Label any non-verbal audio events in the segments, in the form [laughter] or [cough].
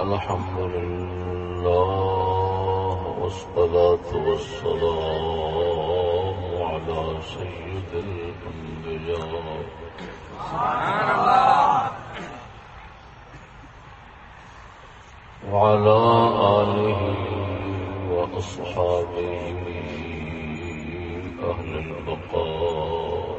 الحمد لله والصلاة والسلام على سيد الأنبياء. سبحان الله وعلى آله وأصحابه أهل البقاء.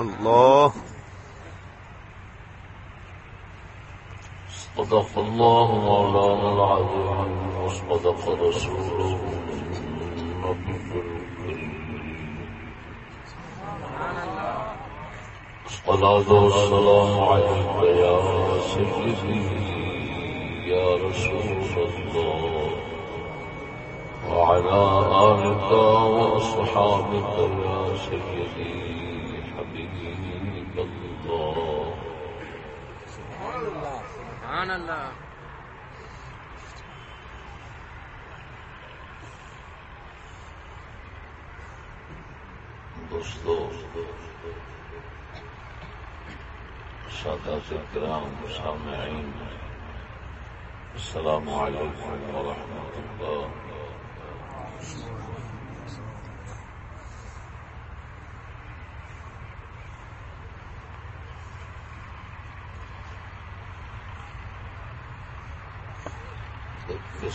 سبحان الله صدق الله مولانا العظيم وصدق رسوله النبي الكريم الصلاة والسلام عليك يا سيدي يا رسول الله وعلى آلك وأصحابك يا سيدي حبيب الله سبحان الله سبحان الله دوستو کرام سامعین السلام علیکم ورحمۃ اللہ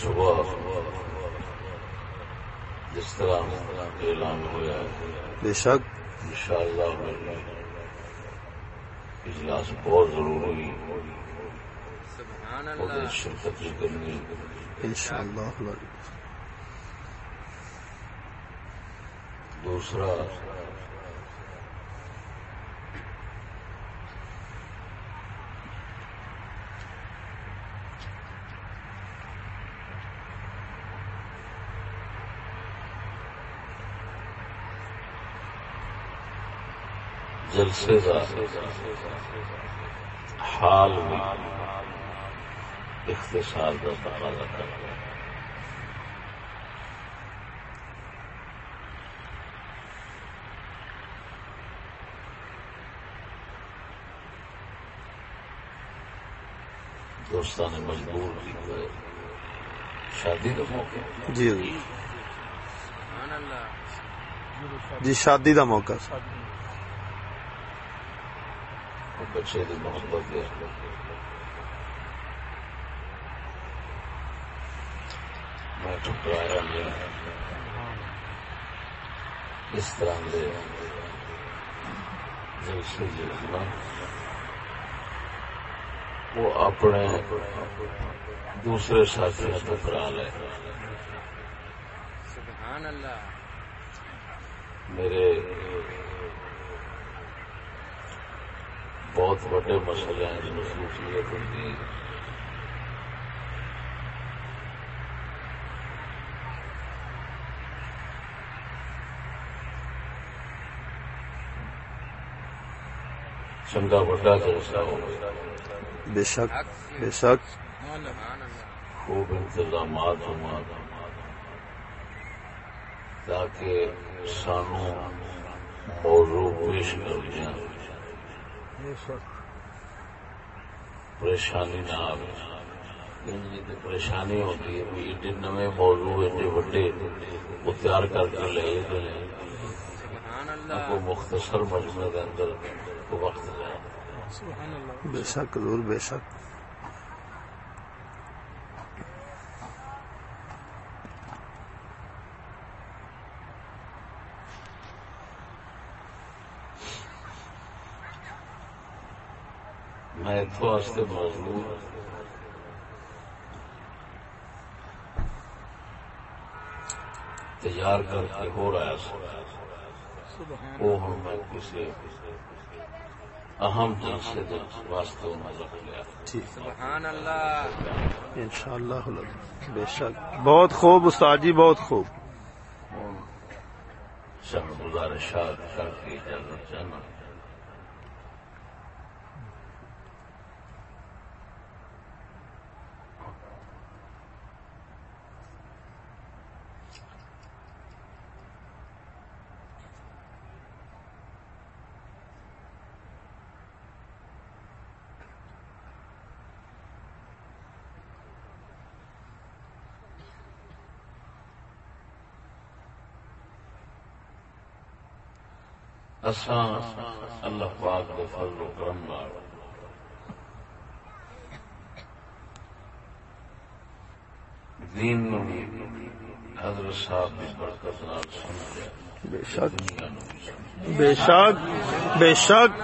صبح جس طرح اعلان ہوا بے شک۔ ان شاء اللہ اجلاس بہت ضروری شرکت کرنی انشاءاللہ۔ دوسرا جلسے کا حال میں اختصار کا تقاضا کرتا ہے دوستان مجبور کی ہوئے۔ شادی کا موقع۔ جی جی۔ جی شادی کا موقع۔ بچے کی محبت دے میں ٹھکرایا گیا اس طرح سے جلسے جلسنا وہ اپنے دوسرے ساتھی ٹکرا لے سبحان اللہ میرے بہت بڑے مسئلے ہیں جن خصوصیت ہوتی چنگا بڑا جلسہ ہو بے شک بے شک۔ خوب انتظامات ہوا تاکہ سانو موضوع پیش کر دیا پریشانی نہ آئے پریشانی ہوتی ہے ایڈے نئے موضوع ایڈے وڈے وہ تیار کر کے لے کوئی مختصر مجموعے کے اندر وقت جائے۔ بے شک حضور بے شک۔ اتو واسطے موضوع تیار کر کے ہو رہا وہ ہوں میں کسی اہم جلسے واسطے رکھ لیا۔ سبحان اللہ انشاءاللہ بے شک۔ بہت خوب استاد جی بہت خوب۔ سب گزارشات کر کے اجازت چاہنا اساں اللہ پاک دے فضل و کرم نال۔ دین نو حضرت صاحب کی برکت نال سن لیا بے شک۔ سن لیا۔ بے شک۔ بے شک۔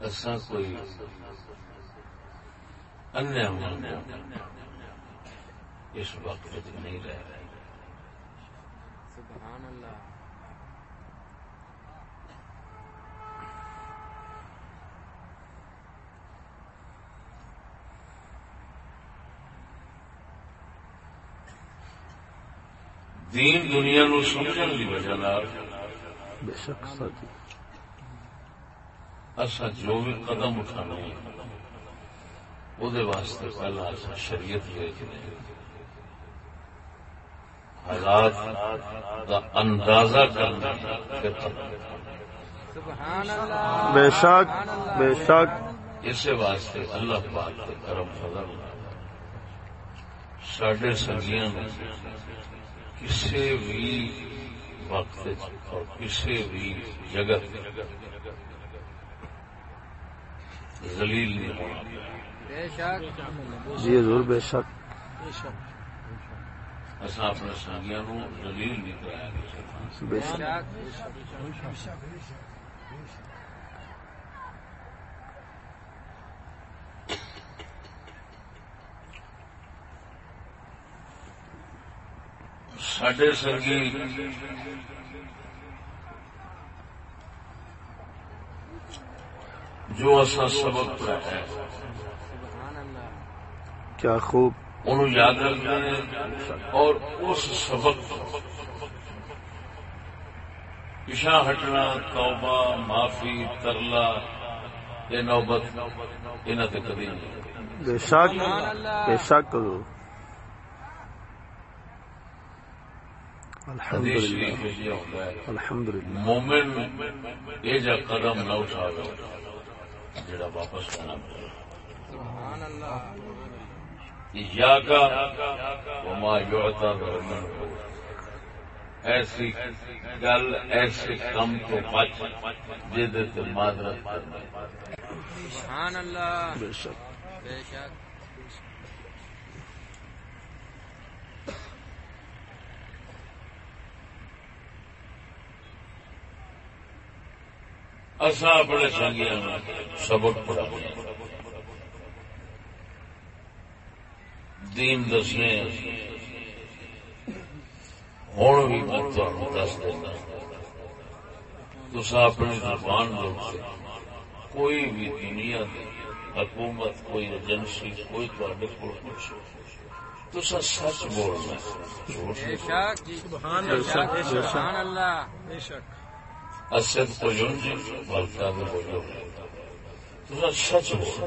اساں کوئی منیا اس وقت نہیں رہ رہے۔ سبحان اللہ۔ دین دنیا نو سمجھن دی وجہ نال بے شک اسا جو بھی قدم اٹھانا وہ واسطے پہلا شریعت دیکھنے حالات دا اندازہ کرنا بے شک بے شک اسے واسطے اللہ پاک کے کرم فضل سڈے سنگیاں نے کسی بھی وقت اور کسی بھی جگہ ذلیل نہیں ہونا جی حضور بے شک۔ بے سڈے سنگی جو اصا سبق پڑھایا کیا خوب انہوں یاد رکھنا ہے اور اس سبق پیچھا ہٹنا توبہ معافی ترلا یہ نوبت انہوں نے کدی نہیں بے شک بے شک الحمد للہ مومن یہ جا قدم نہ اٹھا جڑا واپس سبحان اللہ۔ یا کا وما من ایسی گل ایسے کم تو بچ جد تے معذرت کرنا سبحان اللہ۔ بے شک۔ بے شک۔ اصا اپنے سنگیا سبق پڑھا دین دسنے۔ ہوں بھی میں تمہیں دس دینا۔ تصا اپنی زبان لوگ سے کوئی بھی دنیا کی حکومت کوئی ایجنسی کوئی تھوڑے کو پوچھو تصا سچ بولنا۔ جی اسد کو جی بلکہ بولو۔ تصا سچ بولنا۔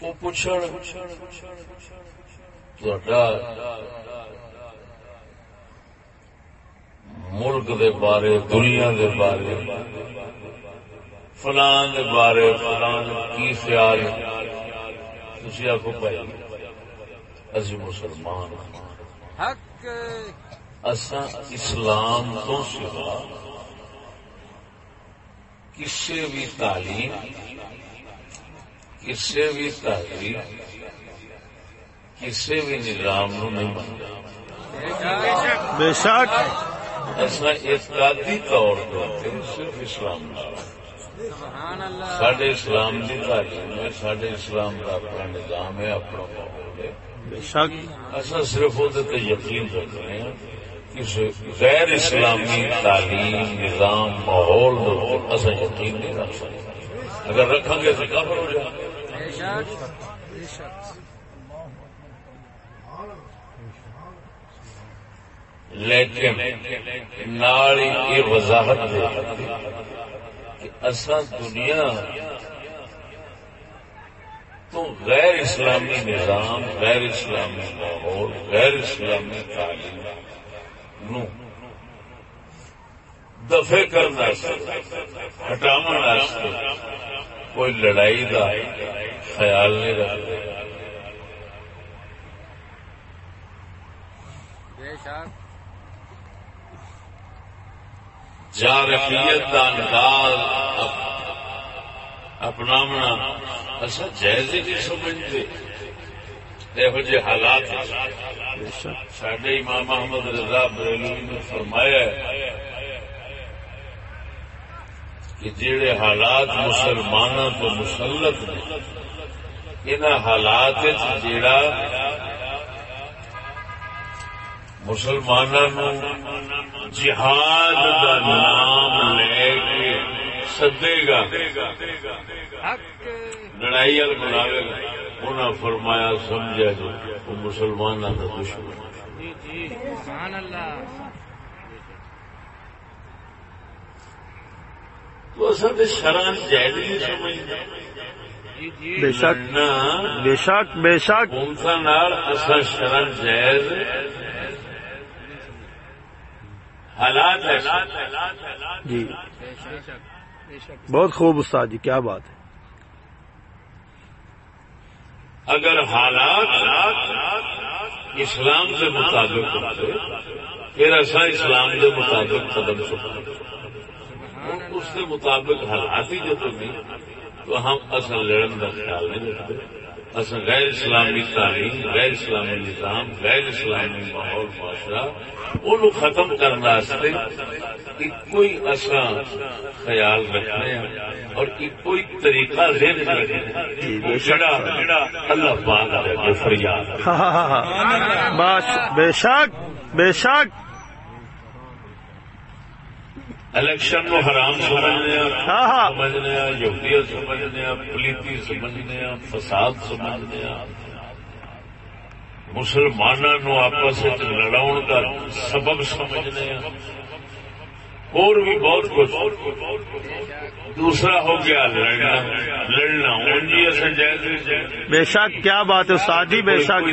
وہ پوچھن ملک دے بارے دنیا دے بارے فلان دے بارے فلان کی خیال تھی آخو بھائی اسی مسلمان ہاں۔ حق۔ اساں اسلام تو سوا کسی بھی تعلیم کسی بھی تحریر کسی بھی نظام نو نہیں منتا بے شک۔ اعتقادی طور پر صرف اسلام سڈے اسلام کی تعلیم ہے سڈے اسلام کا اپنا نظام ہے اپنا ماحول ہے۔ بے شک۔ اصا صرف وہ یقین رکھتے ہیں کسی غیر اسلامی تعلیم نظام ماحول اصا یقین نہیں رکھ سکتے۔ اگر رکھیں گے تو کافر ہو جائے لیکن نال یہ وضاحت کہ اصا دنیا تو غیر اسلامی نظام، غیر اسلامی ماحول، غیر اسلامی تعلیم نو دفے کرنا ہٹاو کوئی لڑائی کا خیال نہیں رکھتے جارحیت کا انداز اپناونا۔ اصل جائز ہی نہیں سمجھتے۔ یہو جہ حالات سڈے امام محمد رضا بریلوی نے فرمایا ہے کہ جڑے حالات مسلمانوں کو مسلط نے ان حالات جڑا مسلمانوں جہاد کا نام لے کے سدے گا۔ لڑائی وال بلاوے گا انہاں فرمایا، سمجھا جو، وہ مسلمانوں کا دشمن ہے جی جی سبحان اللہ تو اصل شران جائز نہیں سمجھتے جی جی بے شک۔ بے شک بے شک۔ اصل شران جائز حالات جی۔ بے شک بے شک بہت خوب استاد جی کیا بات ہے۔ اگر حالات اسلام کے مطابق پھر ایسا اسلام کے مطابق قدم چکا اس کے مطابق حالات ہی جب نہیں تو ہم اصل لڑن کا خیال نہیں رکھتے۔ اصل غیر اسلامی تعلیم، غیر اسلامی نظام، غیر اسلامی ماحول، معاشرہ، ان ختم کرنے ایک ہی اصا خیال رکھنے اور ایک ہی طریقہ ذہن میں رکھنے جڑا اللہ پاک فریاد۔ [laughs] بے شک بے شک۔ الیکشن کو حرام سمجھنے ہاں ہاں۔ سمجھنے یہودیت سمجھنے پلیتی سمجھنے فساد سمجھنے مسلمانوں نو آپس لڑاؤ کا سبب سمجھنے اور بھی بہت کچھ۔ دوسرا ہو گیا لڑنا۔ لڑنا جی بے شک کیا بات ہے استاد جی بے شک۔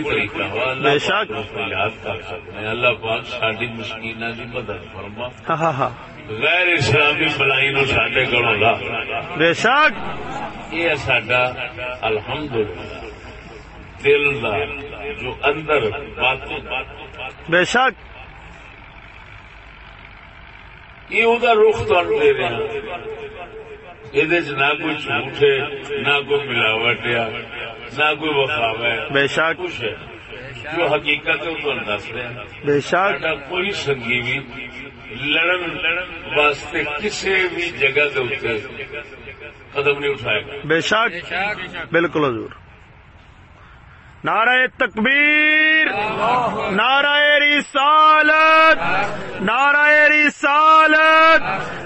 بے شک۔ یاد کر سکتے اللہ پاک ساری مسکینہ کی مدد فرما۔ ہاں ہاں ہاں۔ غیر اسلامی بلائی نو سڈے لا بے شک۔ یہ سڈا الحمد دل دا جو اندر بے شک۔ یہ رخ تمہیں دے یہ نہ کوئی جھوٹ ہے نہ کوئی ملاوٹ ہے نہ کوئی وفاوا ہے۔ بے شک۔ کچھ ہے۔ جو حقیقت ہے وہ دس رہے ہیں۔ بے شک۔ کوئی سنگی بھی لڑن واسطے کسی بھی جگہ قدم نہیں اٹھائے گا۔ بے بے شک، بالکل حضور۔ نعرہ تکبیر، نعرہ رسالت نعرہ رسالت،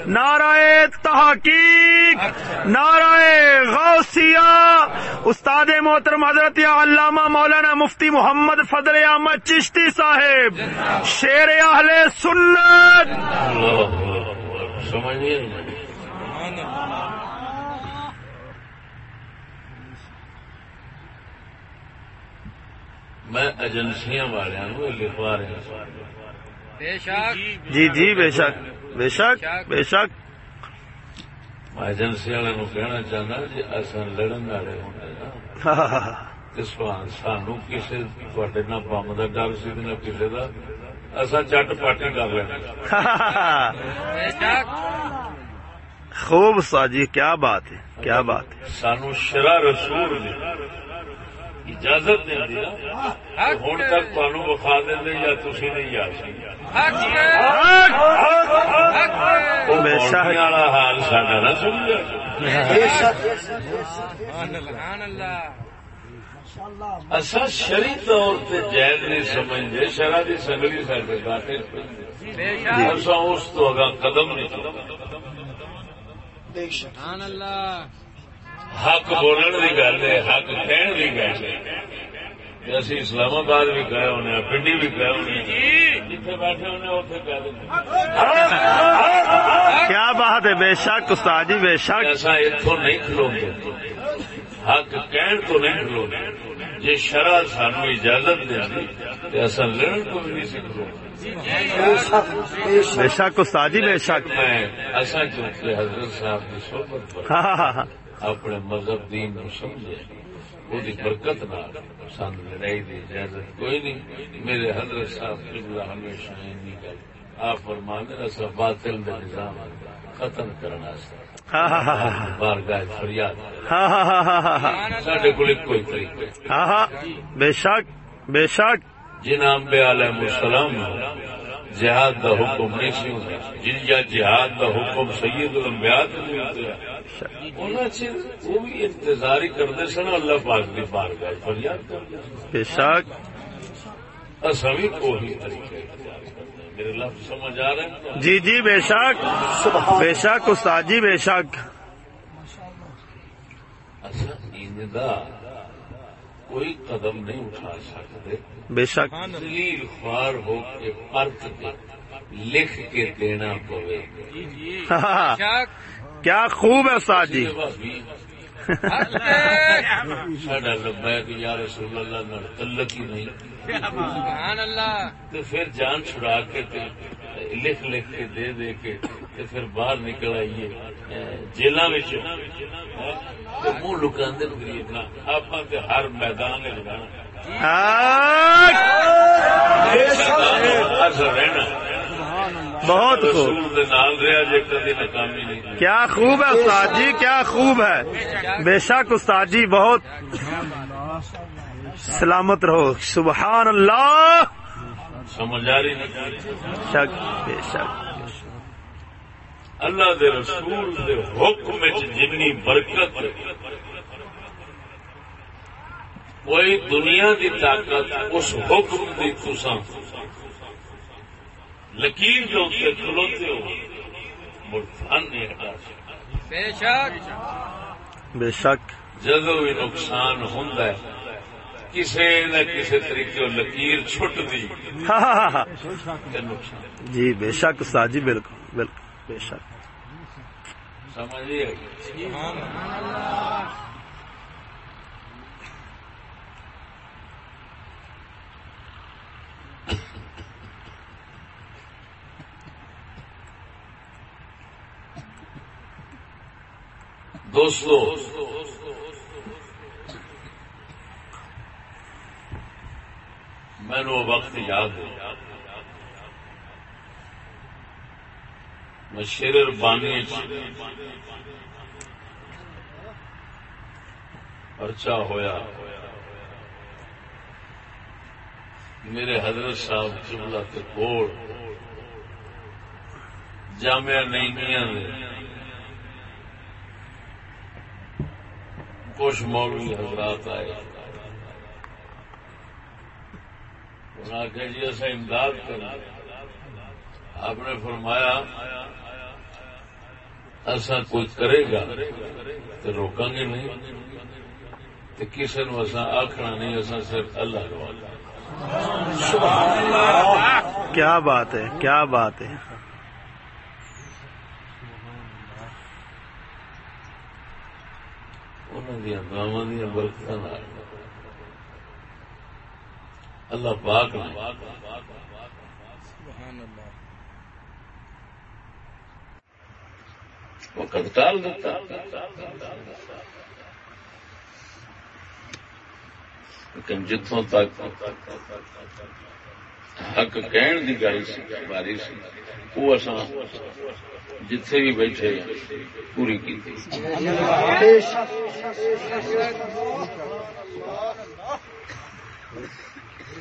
نعرہ تحقیق۔ نعرہ غوثیہ استاد محترم حضرت علامہ مولانا مفتی محمد فضل احمد چشتی صاحب شیر اہل سنت؟ میں ایجنسیاں والوں لکھوا رہا ہوں بے شک۔ جی جی بے شک بے شک۔ بے شک۔ میں ایجنسی والوں کہنا چاہنا جی اصل لڑن والے ہوتے نا۔ [laughs] تے سوا- سانو کسی تھوڑے نہ بم کا ڈر سی نہ کسی کا اصا چٹ پاٹی کر لینا خوب استاد جی کیا بات ہے کیا بات ہے۔ سانو شرا رسول اجازت دے دی ہوں تک تمہوں وکھا دیں یا تھی نہیں جا سکتے والا حال ساڈا نہ سمجھا سبحان اللہ اصا شری طور پہ جائز نہیں سمجھتے شرح کی سگلی سارے شک۔ اصا اس تو اگا قدم نہیں اللہ حق بولن کی گل ہے حق کہن کی گل ہے۔ تے اسی اسلام آباد بھی گئے ہونے پنڈی بھی گئے ہونے جتنے بیٹھے ہونے اتنے کیا بات ہے؟ بے شک استاد جی بے شک۔ ایسا اتوں نہیں کھلو گے حق کہن تو نہیں کھلو گے جی شرح سانو اجازت دے دی تو ایسا لڑن کو بھی نہیں سکھو بے شک استاد جی بے شک۔ میں ایسا چونکہ حضرت صاحب کی صحبت پر ہاں ہاں ہاں۔ اپنے مذہب دین نو سمجھے وہی برکت نہ سان لڑائی دی اجازت کوئی نہیں۔ میرے حضرت صاحب قبلہ ہمیشہ نہیں گل آپ فرمانے ایسا باطل دا نظام ختم کرنا بارگاہ فریاد۔ سڈے کو کوئی طریقہ بے شک بے شک۔ جن امبے علیہ السلام جہاد دا حکم نہیں سی ہوتا جن یا جہاد دا حکم سید الانبیاء تے نہیں ہوتا انہاں چ وہ بھی انتظار ہی کرتے سن اللہ پاک دی بارگاہ فریاد کرتے سن بے شک۔ اصا بھی کوئی طریقہ اختیار کرتے ہیں۔ میرے لفظ سمجھ آ رہے ہیں؟ جی جی بے شک۔ بے شک استاد جی بے شک۔ کوئی قدم نہیں اٹھا سکتے۔ بے شک۔ دلیل خوار ہو کے پرت کے لکھ کے دینا پوے۔ کیا خوب ہے استاد جی حق ہے ساڈا لبیک یا رسول اللہ نال تعلق ہی نہیں۔ سبحان اللہ۔ تو پھر جان چھڑا کے تے لکھ لکھ کے دے دے کے پھر باہر نکل آئیے۔ میں منہ لکاندے نہ آپ ہر میدان لگانا رہنا۔ ناکامی نہیں کیا خوب ہے استاد جی کیا خوب ہے۔ بے شک استاد جی بہت سلامت رہو۔ سبحان اللہ۔ سمجھ آ رہی نہیں۔ شک بے شک۔ اللہ دے رسول دے حکم جنی برکت کوئی دنیا دی طاقت اس حکم دی تساں لکیر جو تے کھلوتے ہو مڑ فن نہیں ہٹا بے شک۔ بے شک۔ جدو بھی نقصان ہے کسے نہ کسے طریقے لکیر چھٹ دی۔ ہاں ہاں ہاں جی بے شک استاد جی بالکل بالکل بے شک۔ سمجھ دوستو میں وقت یاد ہے۔ میں شیر بانی پرچا ہویا۔ میرے حضرت صاحب قبلہ کے کوڑ جامعہ نئیمیاں نے کچھ مولوی حضرات آئے۔ انہوں نے کہا جی ایسا امداد کرنا آپ نے فرمایا ایسا کوئی کرے گا تو روکیں گے نہیں۔ تو کسی نو ایسا آخنا نہیں ایسا صرف اللہ۔ کیا بات ہے، کیا بات ہے۔ انہوں دیا دعوا دیا اللہ پاک نے۔ وقت ٹال دیتا۔ لیکن جتوں تک حق کہن دی گل سی باری سی وہ جتھے بھی بیٹھے پوری کی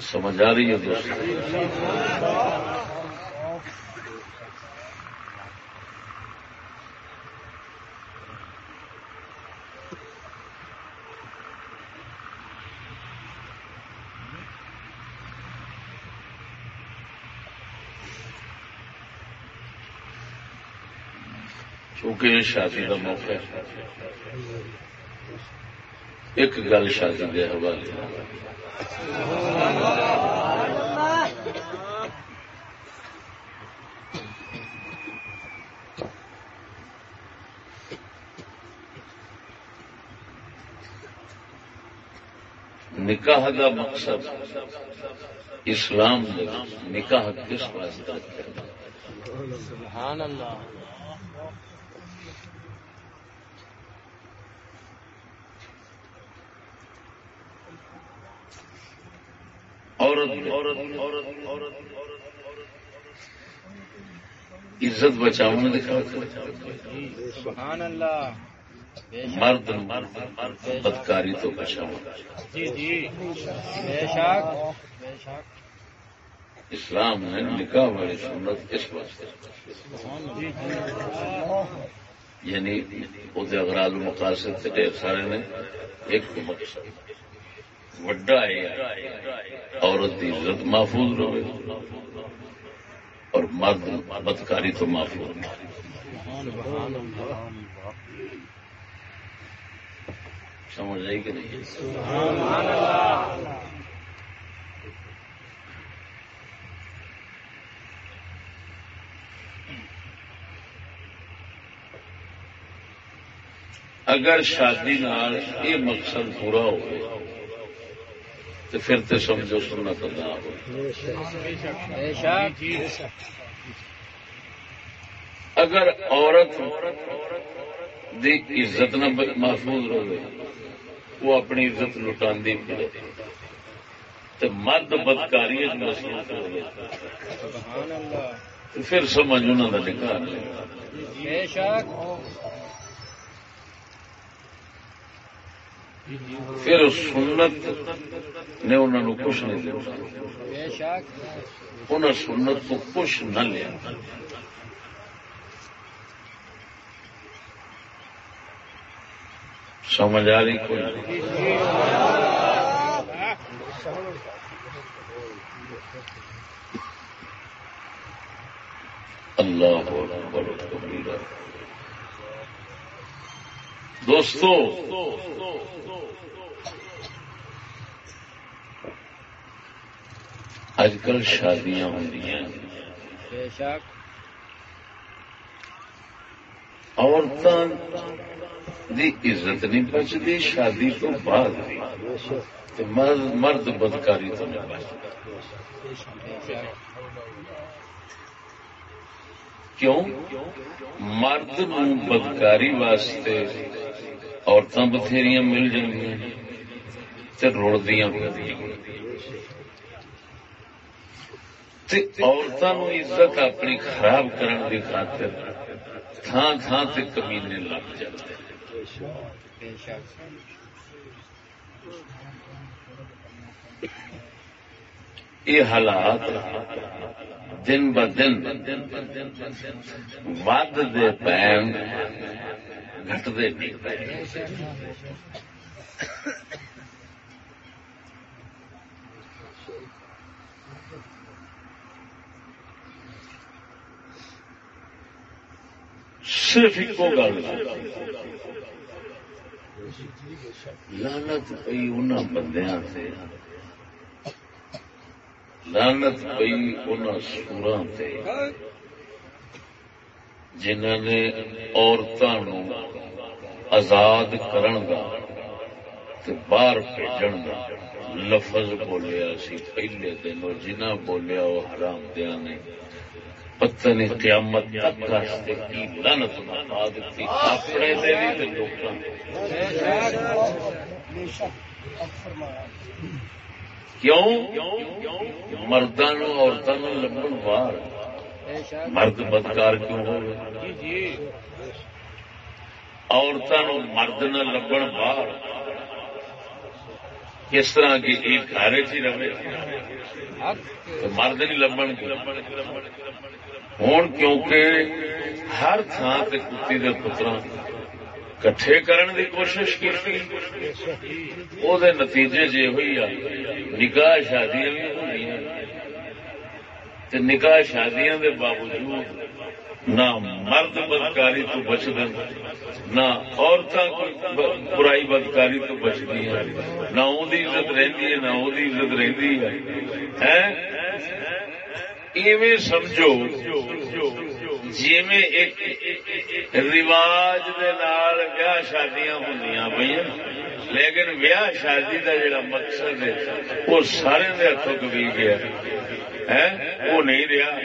سمجھ آ رہی ہے دوستو چونکہ یہ شادی کا موقع ہے۔ ایک گل شادی کے حوالے نکاح کا مقصد اسلام نکاح کس واسطے؟ سبحان اللہ۔ عورت عزت بچاؤ مرد بدکاری تو بچاؤ جی جی۔ اسلام نے نکاح والی سنت کس واسطے۔ جی یعنی وہ اغرال مقاصد سے ڈھیر سارے نے ایک مقصد وڈا ہے عورت کی عزت محفوظ رہے۔ اور مرد بدکاری تو محفوظ سمجھ آئی کہ نہیں؟ اگر شادی نال یہ مقصد پورا ہو تو پھر تو سمجھو سنت ادا ہو اگر عورت دی عزت نہ محفوظ رہے، وہ اپنی عزت لٹاندی پھرے تو مرد بدکاری مصروف رہے سبحان پھر سمجھ انہوں کا نکاح نہیں بے شک پھر سنت نے انہوں نے کچھ نہیں دیا۔ بے شک انہیں سنت کو کچھ نہ لیا۔ سمجھ آ رہی کوئی؟ اللہ اکبر و کبیرہ۔ دوستو اج کل شادیاں ہوں عورتوں دی عزت نہیں بچتی شادی تو بعد مرد بدکاری تو نہیں بچتا کیوں؟ مرد بدکاری واسطے عورتاں بتھیریاں مل جاندیاں تے رڑدیاں عزت اپنی خراب کرن دی خاطر تھان تھان تے کمینے لگ جاندے بے شک یہ حالات دن ب دن ود دے پین گھٹتے صرف ایک گل۔ لانت پئی ان بندیاں سے لانت پئی ان سورا تے۔ جنہوں نے عورتوں آزاد کرن دا تے باہر بھیجن دا لفظ بولیا سی، پہلے دن اور جنہ بولیا وہ حرام دیا نے۔ پتہ نہیں قیامت تک کی لعنت نہ پا اپنے دے تے لوکاں بے شک کیوں مردوں عورتوں لبن باہر مرد بدکار کیوں ہو؟ عورتوں مرد نہ لبن باہر۔ کس طرح کی ایک گھر چ ہی رہے؟ مرد نہیں لبن ہوں کیونکہ ہر تھان سے کتی کے پترا کٹھے کرن دی کوشش کی وہ نتیجے جی ہوئی آ نکاح شادیاں بھی ہوئی تے نکاح شادیاں دے باوجود نہ مرد بدکاری تو بچد نہ عورتیں برائی بدکاری تو بچتی ہیں نہ اندی عزت رہتی ہے، نہ اندی عزت رہتی ہے۔ ایویں سمجھو جی ایک رواج دے نال ویاہ شادیاں ہوں پہ لیکن ویاہ شادی دا جڑا مقصد ہے، وہ سارے دے ہاتھوں کبھی گیا۔ وہ نہیں رہا۔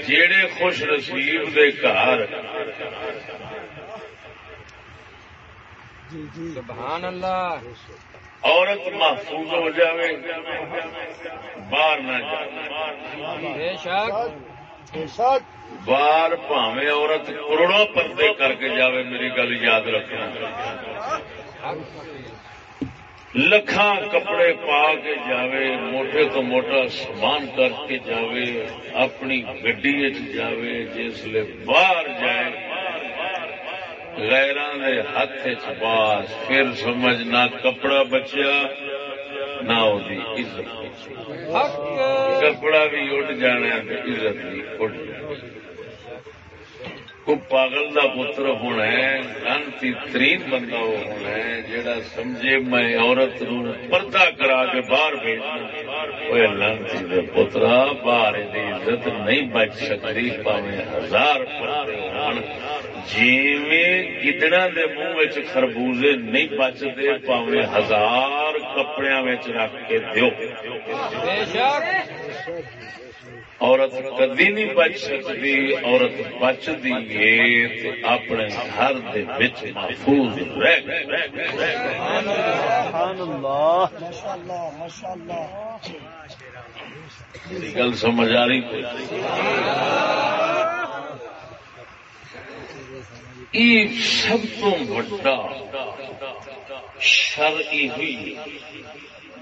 جیڑے خوش نصیب دے گھر۔ سبحان اللہ۔ عورت محفوظ ہو جاوے باہر نہ جائے۔ بے شک۔ باہر پاوے عورت کروڑوں پردے کر کے جاوے میری گل یاد رکھنا۔ لکھاں کپڑے پا کے جاوے موٹے تو موٹا سامان کر کے جاوے اپنی گڈی جاوے جسے باہر جائے۔ غیران دے ہاتھ چ باس پھر سمجھ نہ کپڑا بچیا نہ وہی عزت کپڑا بھی اڈ جانا عزت بھی اڈ جانی کو پاگل دا پتر ہونا ہے، لانتی ترین بندہ وہ ہونا ہے، جیڑا سمجھے میں عورت نو پردہ کرا کے باہر بھیجنا لانتی دے پترا، باہر دی عزت نہیں بچ سکتی، پاوے ہزار پردے ہون جیویں گدڑا دے منہ خربوزے نہیں بچتے، پاوے ہزار کپڑیاں رکھ کے دیو۔ عورت کدی نہیں بچ سکتی، عورت بچتی ہے اپنے گھر دے وچ محفوظ رہ میری گل سمجھ آ رہی یہ سب تو بڑا شر ہوئی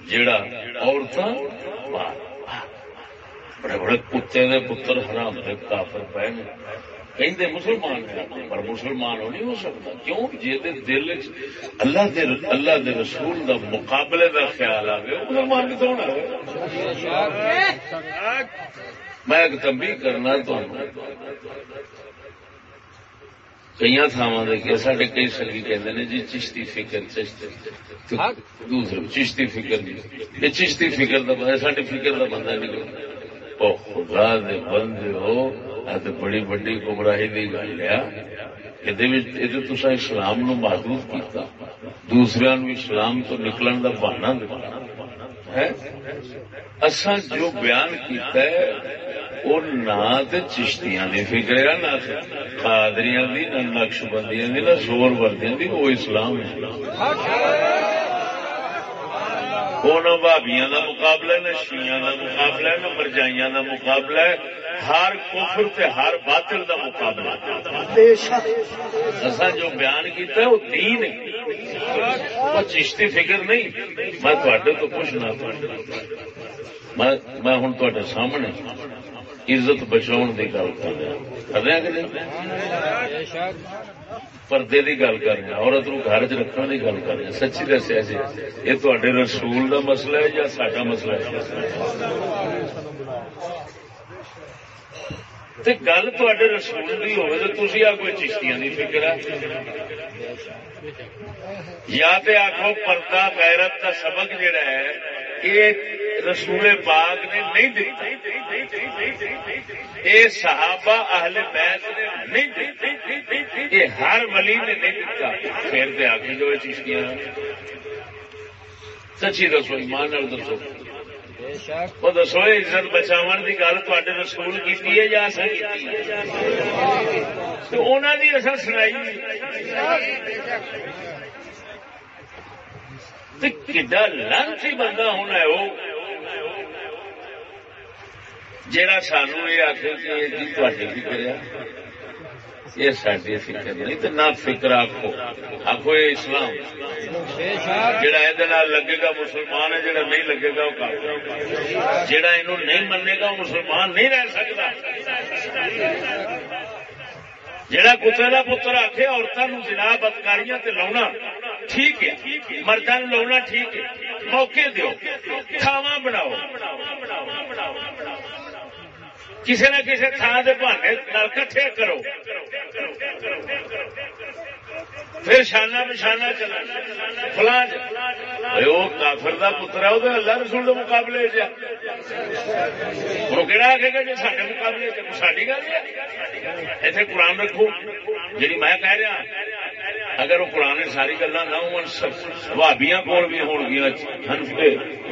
جڑا عورتاں بڑے بڑے کتے دے پتر حرام دے کافر پے نے کہیں مسلمان ہیں پر مسلمان ہو نہیں ہو سکتا کیوں جی دل اللہ دے اللہ دے رسول دا مقابلے دا خیال آئے وہ مسلمان کتوں ہونا میں ایک تنبیہ کرنا تو کئی تھاواں سارے کئی سنگی کہتے ہیں جی چشتی فکر چشتی دوسرے چشتی فکر نہیں یہ چشتی فکر دا بندہ ساری فکر دا بندہ نہیں او خدا دے بندے ہو تے بڑی بڑی گمراہی دی گل ہے۔ یہ تو اسلام نو محدود کیتا۔ دوسرے نو اسلام تو نکلن دا بہانا دتا۔ ہے؟ جو بیان کیتا ہے وہ نہ چشتیاں دی فکر ہے، نہ قادریاں دی، نہ نقش بندیاں دی، نہ زور وردیاں دی وہ اسلام ہے۔ وہ نہ بھابیاں کا مقابلہ نہ شیاں کا مقابلہ نہ مرجائیاں کا مقابلہ ہے۔ ہر کفر تے ہر باطل کا مقابلہ اصا جو بیان کیتا ہے وہ دین ہے۔ وہ چشتی فکر نہیں۔ میں تھوڑے تو پوچھنا میں ہوں تے سامنے عزت بچاؤ کی گل کر رہا کہ پردے کی گل کر رہے ہیں، عورت نو گھر چ رکھنے کی گل کر رہے ہیں۔ سچی دسیا جی یہ تے رسول کا مسئلہ ہے یا سڈا مسئلہ ہے؟ گل تے رسول کی ہوگی تو تھی آ کوئی چشتیاں کی فکر ہے؟ یا تے آخو پردہ غیرت کا سبق جڑا ہے یہ رسول پاک نے نہیں دتا یہ صحابہ اہل بیت نے نہیں دتا یہ ہر ولی نے نہیں دتا پھر تے آخر جو چشتیاں سچی دسو، ایمان دسو۔ وہ دسو، عزت بچاو کی گل تے رسول کی ہے یا اصل تو انہوں نے اصل سنائی۔ کڈا لانسی بندہ ہونا ہے وہ۔ جہاں سانو یہ آخر کہ جی فکر ہے۔ یہ ساری فکر نہیں تو نہ فکر آخو آخو یہ اسلام۔ جڑا یہ لگے گا مسلمان ہے جڑا نہیں لگے گا، وہ کافر یہ نہیں منے گا، وہ مسلمان نہیں رہ سکتا۔ جڑا کتے کا پتر آخے عورتوں جنا بدکاریاں لاؤنا۔ ٹھیک ہے۔ مردوں لاؤنا ٹھیک ہے۔ موقع دو کھاوا بناؤ۔ کسی نہ کسی تھان کے بہانے کٹھے کرو۔ پھر شانہ بشانہ چلا۔ فلاں وہ کافر کا پتر ہے وہ اللہ رسول کے مقابلے چ کہڑا آخے گا جی سارے مقابلے ساری گل ہے اتنے قرآن رکھو۔ جی میں کہہ رہا ہاں، اگر وہ قرآن ساری گلا نہ ہو بھابیاں کول بھی ہون گیا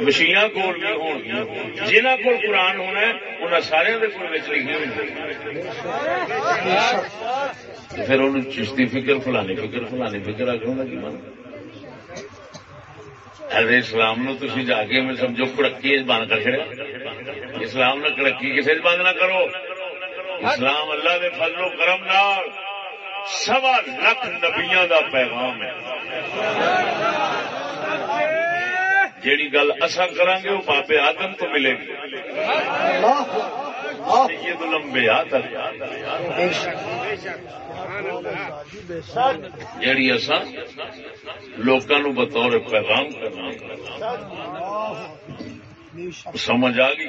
مشیاں کول بھی ہون گیا جنہ کول قرآن ہونا ہے انہیں سارے کول لکھی ہوئی پھر انہوں چشتی فکر فلانی فکر فلانی فکر آگے ہونا کی من ارے اسلام نو تھی جا کے میں سمجھو کڑکی بند کر چڑیا اسلام نے کڑکی کسی بند نہ کرو۔ اسلام اللہ کے فضل و کرم نال۔ سوا لکھ نبیا دا پیغام ہے۔ جیڑی گل اصا کریں گے وہ بابے آدم تو ملے گی۔ سید لمبے جیڑی اصا لوگوں بطور پیغام کرنا۔ سمجھ آ گئی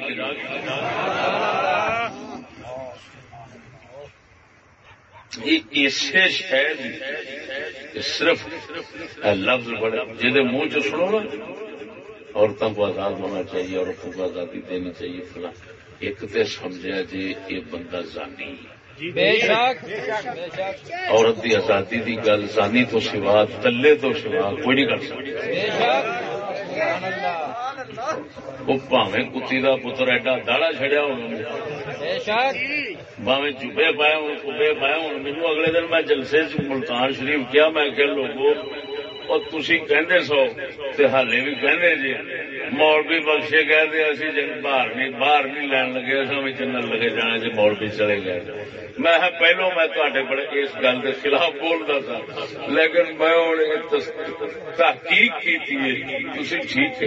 اسے صرف لفظ بڑے جہد منہ چ سنو نا عورتوں کو آزاد ہونا چاہیے عورتوں کو آزادی دینی چاہیے فلاں۔ ایک تو سمجھا جی یہ بندہ زانی۔ عورت کی آزادی کی گل زانی تو سوا تلے تو سوا کوئی نہیں کر سکتا۔ وہ پاوے کتی کا پتر ایڈا داڑا چڑیا باوے چوبے پائے ہوں کبے پائے ہوں مینو اگلے دن میں جلسے ملتان شریف کیا، میں کہ لوگوں اور تھی کہ سو ہالے بھی کہ جی۔ مول بھی بخشے گئے تھے اسی جن باہر نہیں باہر نہیں لین لگے اصل بھی چنن لگے جانے جی مول بھی چلے گئے۔ میں پہلو میں تے بڑے اس گل کے خلاف بولتا تھا لیکن میں تحقیق کی تھی ٹھیک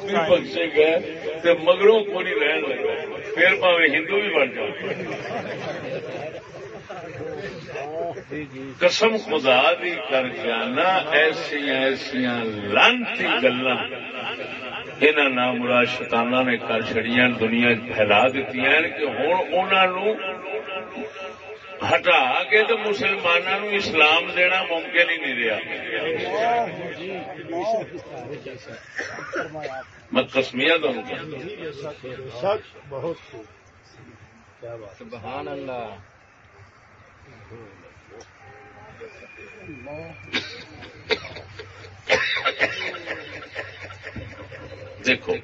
کہ بخشے گئے مگروں کو نہیں رہن لگا پھر پاوے ہندو بھی بن جاؤ۔ قسم خدا بھی کر جانا ایسیا ایسیا لانتی گلا ان مراد شتانہ نے کر چڑیا دنیا پھیلا دیتی کہ ہوں انہوں ہٹا کے تو مسلمانوں اسلام دینا ممکن ہی نہیں رہا۔ میں کسمیا دوں بہت سبحان اللہ۔ دیکھو۔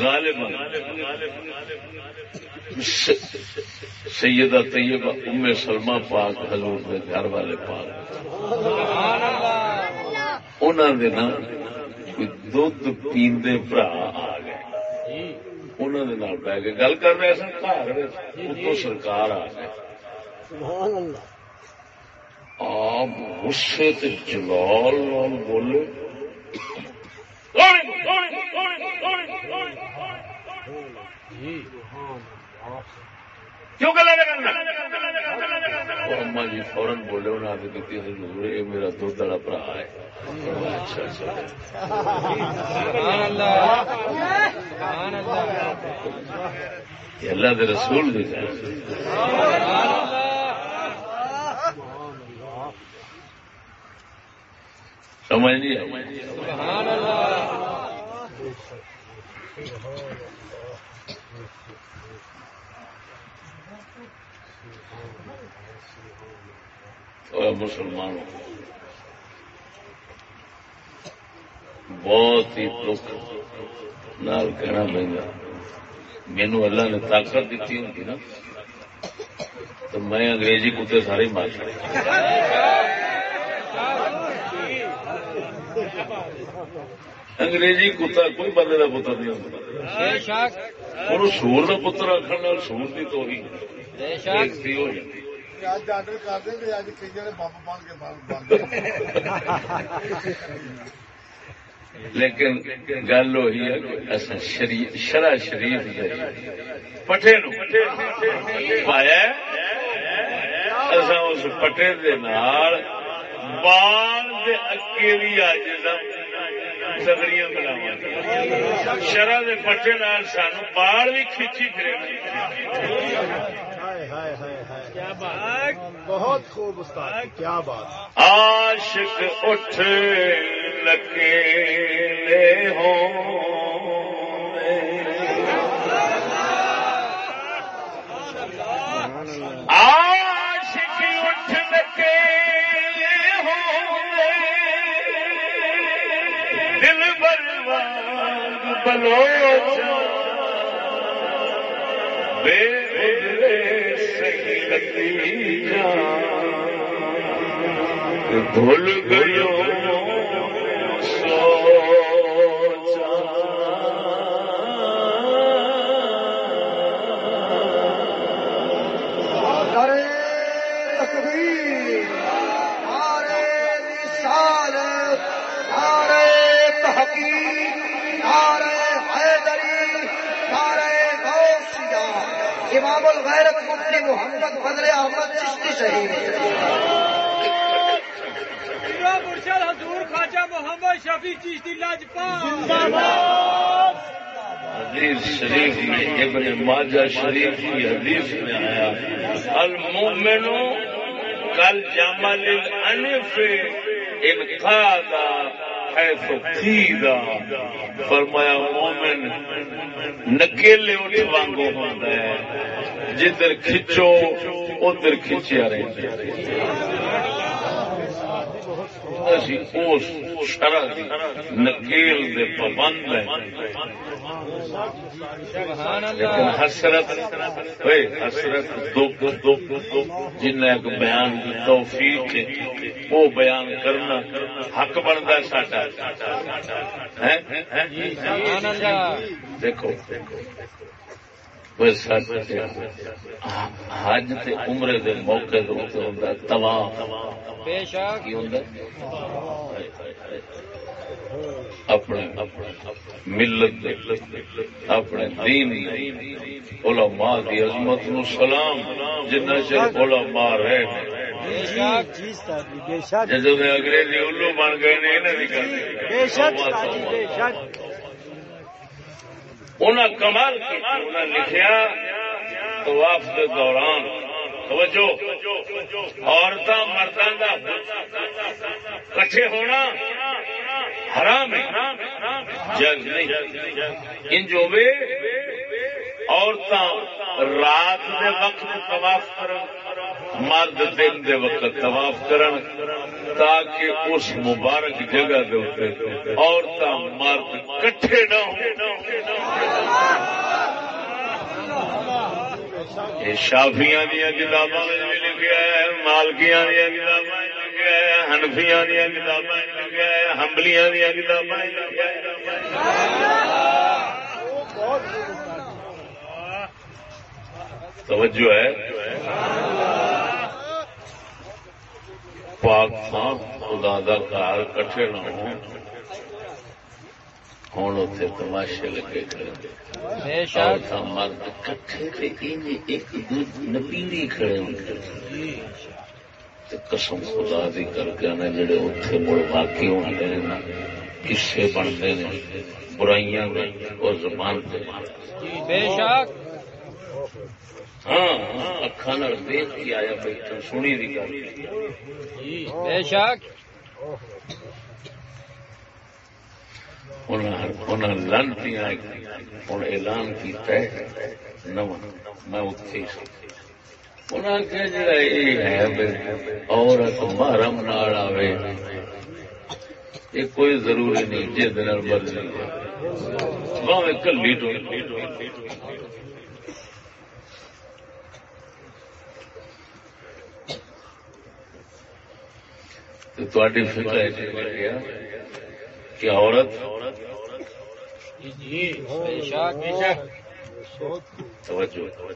غالبا سیدہ طیبہ ام سلمہ پاک حضور دے گھر والے پاک۔ انہوں نے نا دھد پیندے برا آ گئے نے بہ کے گل کر رہے سن گھر سرکار آ گئے۔ آپ غصے جلال بولے۔ کیوں اما جی فورن بولے انہیں آگے دیتی حضور یہ میرا دودھ والا برا ہے۔ یہ اللہ دے رسول دی سمجھ نہیں آئی سبحان اللہ مسلمانوں بہت ہی دکھ نال کہنا پہنگا مینو اللہ نے طاقت دیتی ہوں نا تو میں انگریزی کتے سارے مار چڑے انگریزی کتا کوئی بندے کا پتر نہیں ہوں اور سور کا پتر آخر سور کی تو ہی ہو جاتی آرڈر کرتے بمب بن کے [laughs] لیکن گل وہی ہے کہ اصا شرع شریف دے نو پایا اس پٹے دے نال بال دے اکے بھی اج سگڑیاں بناو شرع دے پٹے نال سانو بال بھی کھچی پھرے ہائے ہائے ہائے ہائے بہت خوب استاد کیا بات۔ عاشق اٹھ لکیلے ہوں۔ عاشق اٹھ لکیلے ہوں۔ دل بلوانگ بلوچ بے ادرے سہی لگی جان۔ بھول گئیو ارے حیدری ارے غوثیہ امام الغیرت مفتی محمد بدر احمد چشتی شہید۔ مرشد حضور خواجہ محمد شفیع چیشتی لاجپال۔ حدیث شریف میں ابن ماجہ شریف کی حدیث میں آیا۔ المومن کل جمل الانف ان قادا حیث قیدا فرمایا، مومن نکیلے اٹھ وانگو ہوتا ہے، جدھر کھچو، ادھر کھچیا رہتا ہے۔ اسی اس شرع نکیل دے پابند ہیں۔ لیکن حسرت حسرت دکھ دکھ جن بیان توفیق وہ بیان کرنا حق بنتا ہے ساڈا۔ دیکھو حج تے عمرے دے موقع ہوندا بے شک۔ ہوندا اپنے ملت اپنے دین علماء دی عظمت نو سلام جنہ چر علماء رہے جدو میں انگریزی الو بن گئے نے انہاں دی گل۔ بے شک بے شک۔ انہاں کمال انہاں لکھیا طواف کے دوران۔ توجہ۔ عورتاں مرداں دا کٹھے ہونا۔ حرام ہے۔ جائز نہیں۔ ان جو عورتاں رات دے وقت طواف کرن، مرد دن دے وقت طواف کرن، تاکہ اس مبارک جگہ دے اوپر عورتاں مرد کٹھے نہ یہ شافیاں دیا کتاباں لکھا ہے، مالکیاں دیا کتاباں لکھا ہے ہنفیاں دیا کتاباں لکھا ہے ہمبلیاں دیا لکھا ہے توجہ ہے۔ پاک خان خدا دا کار کٹھے نہ ہوں۔ ہوں اتنے تماشے لگے کھڑے۔ مرد کٹھے ایک نپیری کھڑے قسم خدا دی کر کے نا جڑے اتنے مڑ واقع ہوندے نے نا قصے بنتے نے برائیاں دے اور زبان تے۔ بے شک۔ ہاں ہاں نال دیکھ کے آیا بیٹھا سنی دی گل۔ بے شک۔ انہوں لانتی ہوں اعلان کیتا ہے نواں میں اتنے ہی محرم نال آئے یہ کوئی ضروری نہیں جد مرضی کلی ٹو کہ عورت توجہ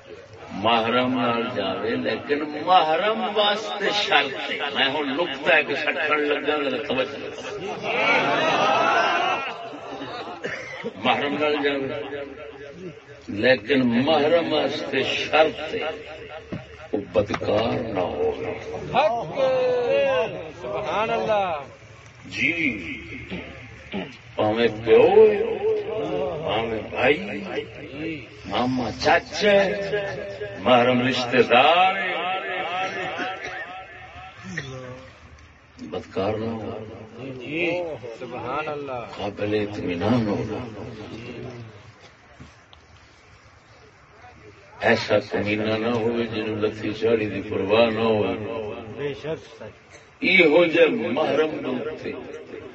محرم نال جاوے لیکن محرم واسطے شرط میں ہوں نکتا ہے کہ سٹکن لگا توجہ۔ محرم نال جاوے لیکن محرم واسطے شرط وہ بدکار نہ ہو سبحان اللہ۔ جی۔ پاوے پیو پاوے بھائی ماما چاچا محرم رشتے دار بدکار نہ ہو قابل اطمینان ہوگا ایسا کمینہ نہ ہوئے جنہوں لتی چاڑی دی پرواہ نہ ہو یہ جہ محرم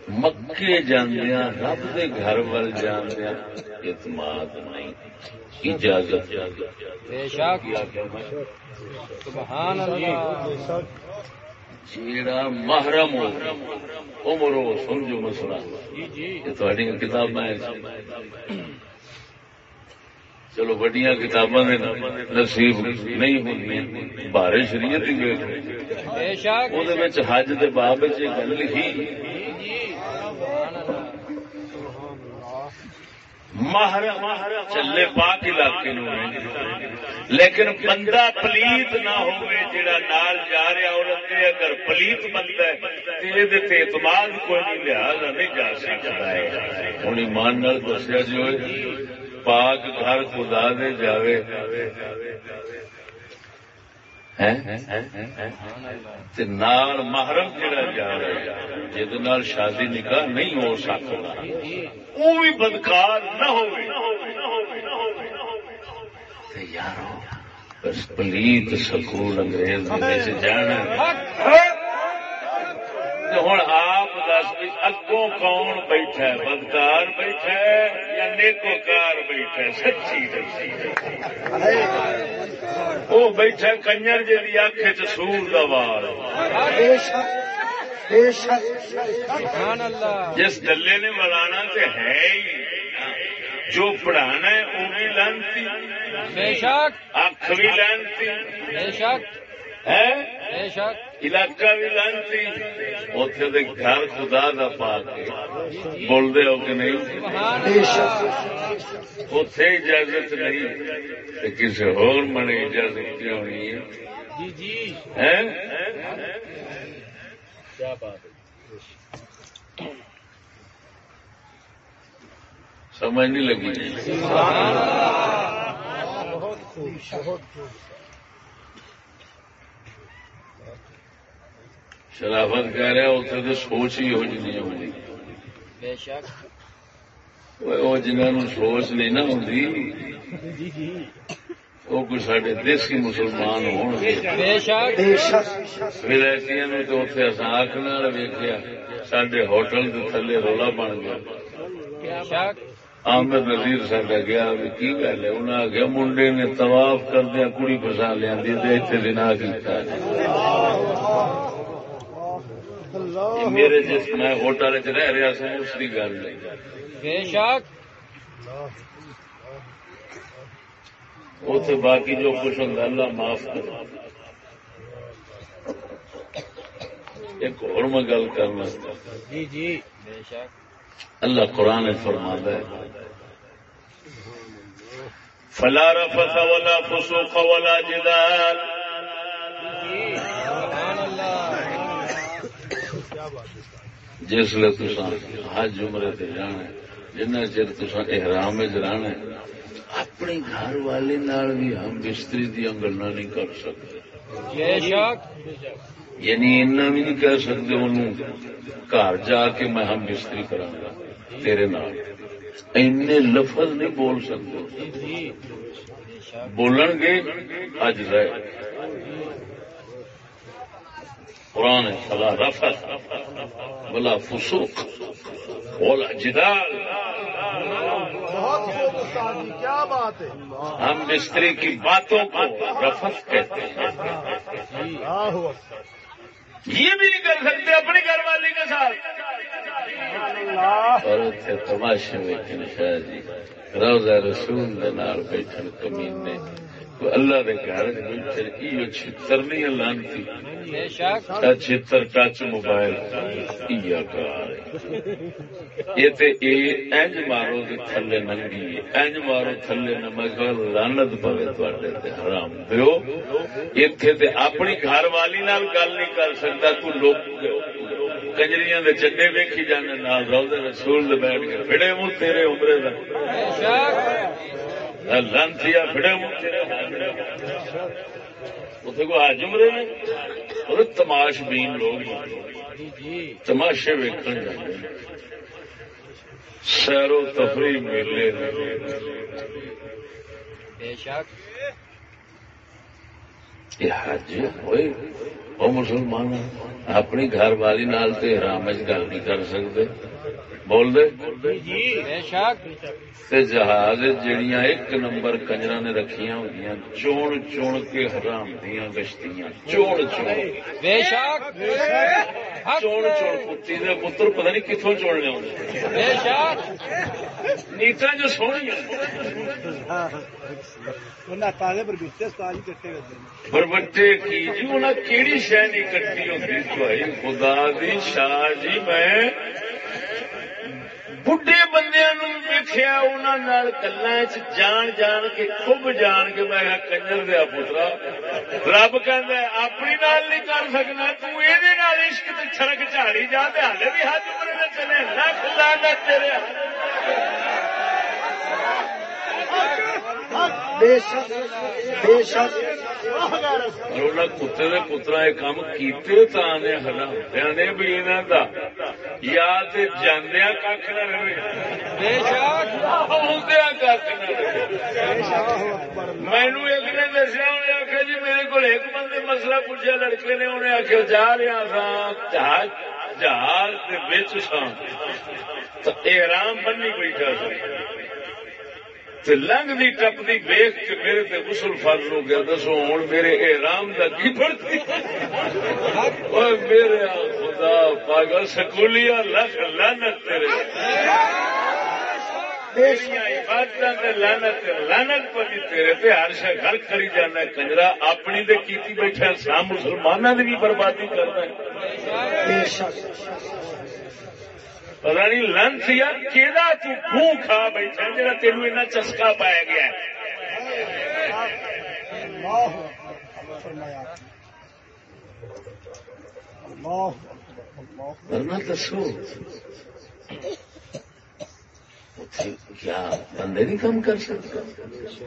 مکے جاندیا رب دے گھر وال جاندیا اعتماد نہیں اجازت بے شک۔ سبحان اللہ۔ جیڑا محرم ہو عمر ہو سمجھو مسئلہ۔ جی جی۔ یہ کتاب چلو وڈیاں کتاباں دے نصیب نہیں ہوندی۔ بارے شریعت بے شک۔ حج دے باب وچ یہ گل لکھی۔ محرم چلے پاک علاقے نو لیکن بندہ پلیت نہ ہوئے جڑا نال جا رہا عورت تے اگر پلیت بندہ ہے تے یہ تے اعتماد کوئی نہیں، لہذا نہیں جا سکتا ہے۔ ہن ایمان نال دسیا جی جو پاک گھر خدا دے جاوے۔ نال محرم جڑا جا رہا ہے؟ جہد شادی نکاح نہیں ہو سکتا۔ وہ بھی بدکار نہ ہوئے۔ تے یارو، بس پلیت سکول انگریز دے جانا ہوں آپ دس بھی اگوں کون بیٹھا ہے؟ بدکار بیٹھا ہے یا نیکوکار بیٹھا ہے؟ سچی دسی۔ وہ بیٹھا کنجر جی اکھ چور اللہ جس دلے نے ملانا تو ہے ہی۔ جو پڑھانا ہے وہ بھی لانتی۔ بے شک۔ اکھ بھی لانتی۔ بے شک ہے? بے شک. علاقہ بھی لانتی. اتنے دے گھر خدا دا پا کے بولتے ہو کہ نہیں؟ اتے اجازت نہیں. تے کسی ہور منے اجازت کی ہونی ہے؟ جی جی. ہیں؟ کیا بات ہے؟ سمجھ نہیں لگی سبحان اللہ شرافت کہہ رہا اتنے تو سوچ ہی ہو جنی ہونی۔ وہ جنہوں سوچ نہیں نہ ہوں جی جی وہ کوئی سارے دیسی مسلمان ہون ولائتیاں تو اتنے اصا ویکیا سڈے ہوٹل کے تھلے رولا بن گیا۔ احمد نظیر ساڈا گیا کی گل ہے؟ انہیں آخیا منڈے نے طواف کردیا کڑی پسا لیا اتنے دن کیتا یہ میرے جس میں ہوٹل چ رہ رہا سا اس کی گل نہیں۔ بے شک۔ اتنے باقی جو کچھ ہوں اللہ معاف کرو ایک اور میں گل کرنا جی جی۔ بے شک۔ اللہ قرآن فرما ہے فلا رفث ولا فسوق ولا جدال۔ جی سبحان اللہ جس لیے تسا حج عمرے تے جانا جنہ چر تسا احرام وچ رہنا ہے، اپنی گھر والے نال بھی ہم بستری دیا گلا نہیں کر سکتے۔ بے شک؟ یعنی اتنا بھی نہیں کہہ سکتے انہوں گھر جا کے میں ہم بستری کرا گا تیرے نال۔ اینے لفظ نہیں بول سکتے۔ بولن گے اج رہے۔ قرآن ہے، فلا رفت ولا فسوق ولا جدال۔ کیا بات ہے؟ ہم بستری کی باتوں کو رفت کہتے ہیں۔ یہ بھی نہیں کر سکتے اپنی گھر والی کے ساتھ۔ اور اتنے تماشے ویکن شاہ جی روزہ رسول بیٹھن کمینے کوئی اللہ دے گھر بیٹھے چھتر نہیں لانتی۔ چھتر ٹچ موبائل۔ یہ تے انج مارو تھلے ننگی انج مارو تھلے نمک لعنت پوے تے حرام دیو۔ ایتھے تے اپنی گھر والی نال گل نہیں کر سکتا تو لوگ کنجریاں دے چڈے ویکھی جانے نال روزے رسول دے بیٹھ کے پھڑے منہ تیرے عمرے دا اتنے کو اور تماش بین لوگ تماشے ویکن سیر و تفریح میلے نے بے شک۔ یہ حج ہوئے وہ مسلمان اپنی گھر والی نال تے حرام گل نہیں کر سکتے۔ بول دے؟ بے شک۔ تے جہاز جڑیاں ایک نمبر کنجرا نے رکھیاں ہوئی چون چون کے حرام دیاں گشتیاں چون چون۔ بے شک۔ حق۔ چون چون کتی دے پتر پتہ نہیں کتوں چون لیا بے شک۔ نیتا جو سونی بچے کی جی انہیں کیڑی شہ نہیں کٹی ہوتی خدا دی شاہ جی میں بڈھے بندے ویخیا انہوں گلا جان جان کے خوب جان کے میں کنجر دیا پترا رب کہ اپنی نال نہیں کر سکنا تو یہ عشق تے چھڑک جھاڑی جا تے ہالے بھی ہاتھ عمر میں چلے لکھ لانا تیرے بے شک بے شک۔ اور انہیں کتے دے پترا یہ کام کیتے تا نے ہلاندیا نے بھی انہوں دا۔ یا تے جاندیا کھ نہ رہے۔ بے شک۔ نہ رہے۔ ایک نے دسیا انہیں آخیا جی میرے کو ایک بندے مسئلہ پوچھا لڑکے نے انہیں آخیا جا رہا سا جہاز جہاز کے بچ سا تو احرام بنی بیٹھا تے لنگ دی ٹپ دی ویخ کے میرے تے غسل فرض ہو گیا، دسو ہوں میرے احرام دا کی پڑتی اوے میرے خدا، پاگل سکولیا لکھ لعنت تیرے۔ تیریاں عبادتاں تے پتی تیرے تے، ہر شے گھر کری جانا کنجرا اپنی تے کیتی بیٹھا سا مسلماناں دی بھی بربادی کرنا ہے۔ پتا نہیں لنچ یا کہڑا تو کھا بیٹھا جا تین ایسا چسکا پایا گیا ہے۔ اللہ فرمایا اللہ اللہ ورنہ دسو کیا بندے نہیں کام کر سکتے؟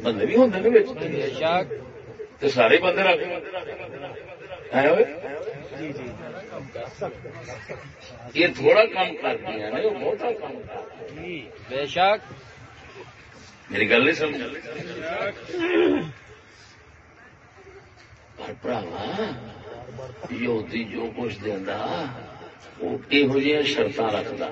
بندے بھی تو سارے بندے رکھ۔ یہ تھوڑا کام کر دیا نا وہ بہت کام کر بے شک۔ میری گل نہیں سمجھ پر یہودی جو کچھ دینا وہ یہو شرط رکھتا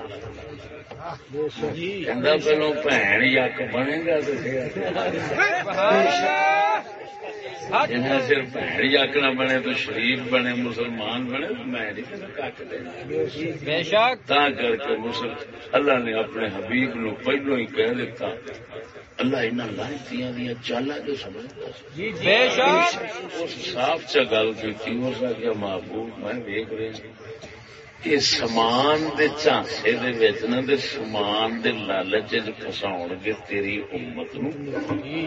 پہلو یک نہ بنے تو شریف بنے مسلمان بنے تو کر کے اللہ نے اپنے حبیب نو پہلو ہی کہہ دیتا اللہ ان لانتیاں دیا چالا جو سمجھتا سی بے شک اس صاف چ گل کی سکیا محبوب میں یہ سمان دے جھانسے دے وچ نہ دے سمان دے لالچ پھساؤن گے تیری امت نو۔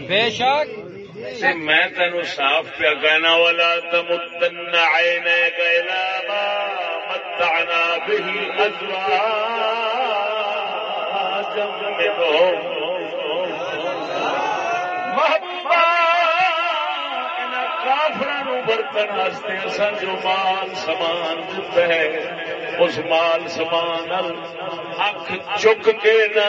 بے شک۔ میں تینو صاف پیا کہنا والا تمدن عینیک الی ما متعنا به ازواجا منهم برتن واسطے اساں جو مال سامان دتا ہے اس مال سامان نال اکھ چک کے نہ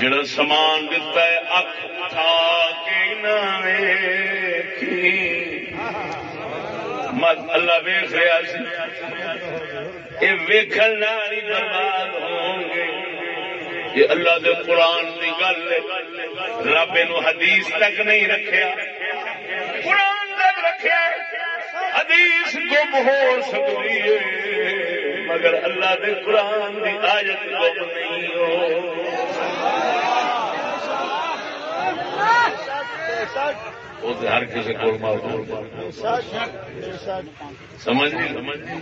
جڑا سامان دتا ہے اکھ اٹھا کے نہ اللہ ویخ رہا سی یہ ویکھن نال ہی برباد ہوں گے۔ یہ اللہ دے قرآن کی گل رب نو حدیث تک نہیں رکھیا۔ قرآن تک رکھیا حدیث گم ہو سکتی ہے، مگر اللہ دے قرآن کی آیت گم نہیں ہو۔ وہ ہر کسی کو سمجھ نہیں؟ سمجھ نہیں؟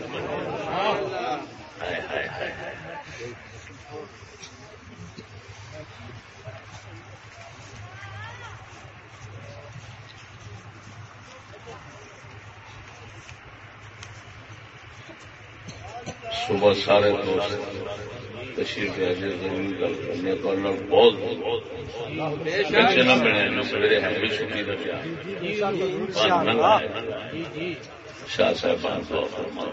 صبح سارے دوست تشریف لے ضروری گل کرنے کو اللہ بہت بہت بچے نہ بنے سویرے ہے بھی چھٹی کا کیا شاہ صاحب فرما